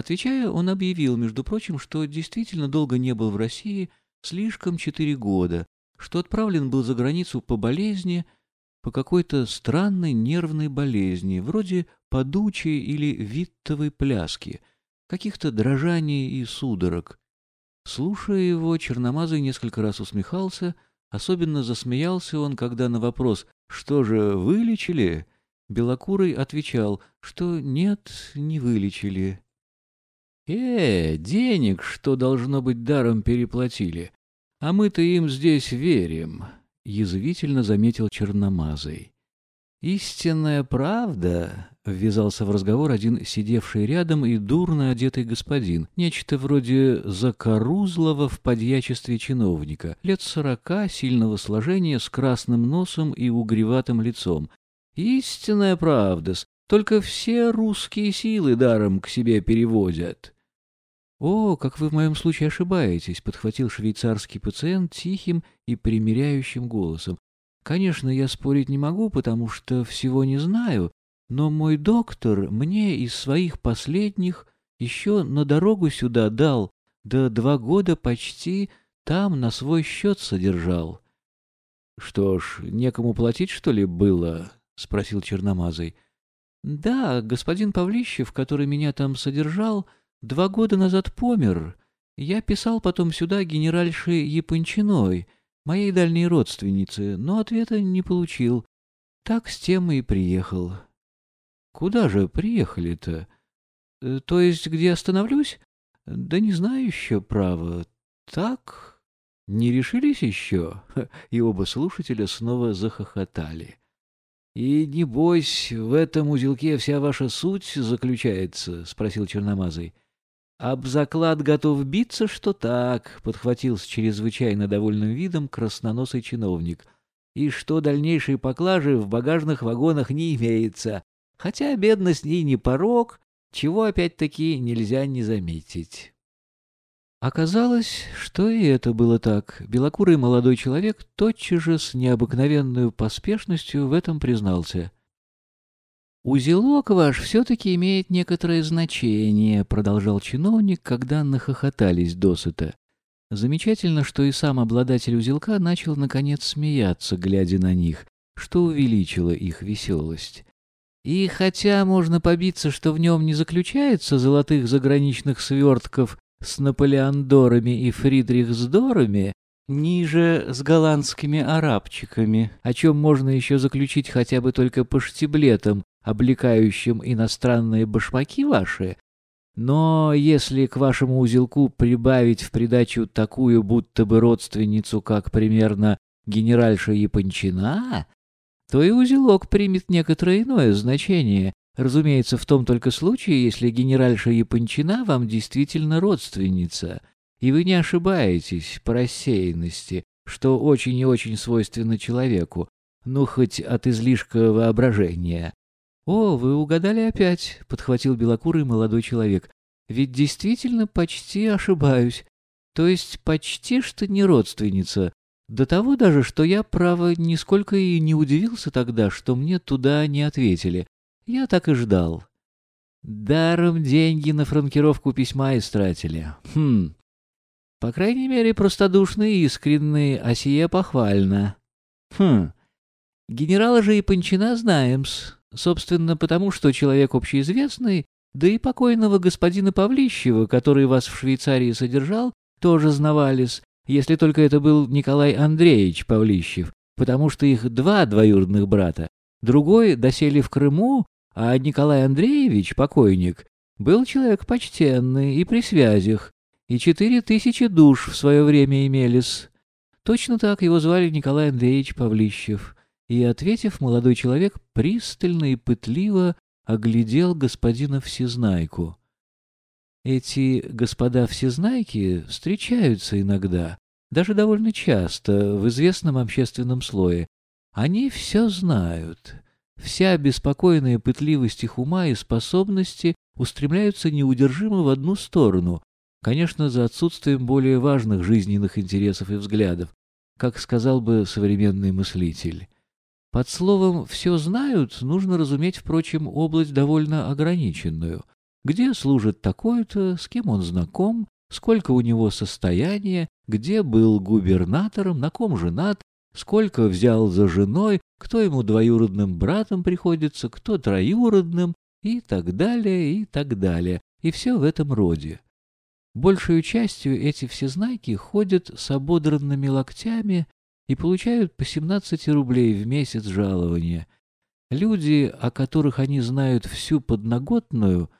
Отвечая, он объявил, между прочим, что действительно долго не был в России, слишком четыре года, что отправлен был за границу по болезни, по какой-то странной нервной болезни, вроде подучей или виттовой пляски, каких-то дрожаний и судорог. Слушая его, Черномазый несколько раз усмехался, особенно засмеялся он, когда на вопрос «Что же, вылечили?» Белокурый отвечал, что нет, не вылечили. «Э, денег, что должно быть даром переплатили, а мы-то им здесь верим», — язвительно заметил Черномазый. «Истинная правда», — ввязался в разговор один сидевший рядом и дурно одетый господин, нечто вроде закорузлого в подьячестве чиновника, лет сорока, сильного сложения, с красным носом и угреватым лицом. «Истинная правда, только все русские силы даром к себе переводят». «О, как вы в моем случае ошибаетесь», — подхватил швейцарский пациент тихим и примиряющим голосом. Конечно, я спорить не могу, потому что всего не знаю, но мой доктор мне из своих последних еще на дорогу сюда дал, да два года почти там на свой счет содержал. — Что ж, некому платить, что ли, было? — спросил Черномазый. — Да, господин Павлищев, который меня там содержал, два года назад помер. Я писал потом сюда генеральше Япончиной — моей дальней родственнице, но ответа не получил. Так с тем и приехал. Куда же приехали-то? Э, то есть, где остановлюсь? Да не знаю еще, право. Так? Не решились еще? И оба слушателя снова захохотали. «И, небось, в этом узелке вся ваша суть заключается?» — спросил Черномазый. «Об заклад готов биться, что так», — подхватил с чрезвычайно довольным видом красноносый чиновник. «И что дальнейшей поклажи в багажных вагонах не имеется, хотя бедность и не порог, чего опять-таки нельзя не заметить». Оказалось, что и это было так. Белокурый молодой человек тотчас же с необыкновенной поспешностью в этом признался — «Узелок ваш все-таки имеет некоторое значение», — продолжал чиновник, когда нахохотались досыта. Замечательно, что и сам обладатель узелка начал, наконец, смеяться, глядя на них, что увеличило их веселость. И хотя можно побиться, что в нем не заключается золотых заграничных свертков с Наполеондорами и Фридрихсдорами, ниже с голландскими арабчиками, о чем можно еще заключить хотя бы только по штиблетам, облекающим иностранные башмаки ваши, но если к вашему узелку прибавить в придачу такую будто бы родственницу, как примерно генеральша Япончина, то и узелок примет некоторое иное значение, разумеется, в том только случае, если генеральша Япончина вам действительно родственница, и вы не ошибаетесь по рассеянности, что очень и очень свойственно человеку, ну хоть от излишка воображения. «О, вы угадали опять», — подхватил белокурый молодой человек. «Ведь действительно почти ошибаюсь. То есть почти что не родственница. До того даже, что я, право, нисколько и не удивился тогда, что мне туда не ответили. Я так и ждал». Даром деньги на франкировку письма истратили. Хм. По крайней мере, простодушные и искренние, а сие похвально. Хм. Генерала же и Панчина знаем-с. Собственно, потому что человек общеизвестный, да и покойного господина Павлищева, который вас в Швейцарии содержал, тоже знавались, если только это был Николай Андреевич Павлищев, потому что их два двоюродных брата. Другой досели в Крыму, а Николай Андреевич, покойник, был человек почтенный и при связях, и четыре тысячи душ в свое время имелись. Точно так его звали Николай Андреевич Павлищев и, ответив, молодой человек пристально и пытливо оглядел господина Всезнайку. Эти господа Всезнайки встречаются иногда, даже довольно часто, в известном общественном слое. Они все знают. Вся беспокойная пытливость их ума и способности устремляются неудержимо в одну сторону, конечно, за отсутствием более важных жизненных интересов и взглядов, как сказал бы современный мыслитель. Под словом «все знают» нужно разуметь, впрочем, область довольно ограниченную. где служит такой-то, с кем он знаком, сколько у него состояния, где был губернатором, на ком женат, сколько взял за женой, кто ему двоюродным братом приходится, кто троюродным, и так далее, и так далее. И все в этом роде. Большую частью эти всезнайки ходят с ободранными локтями и получают по 17 рублей в месяц жалования. Люди, о которых они знают всю подноготную,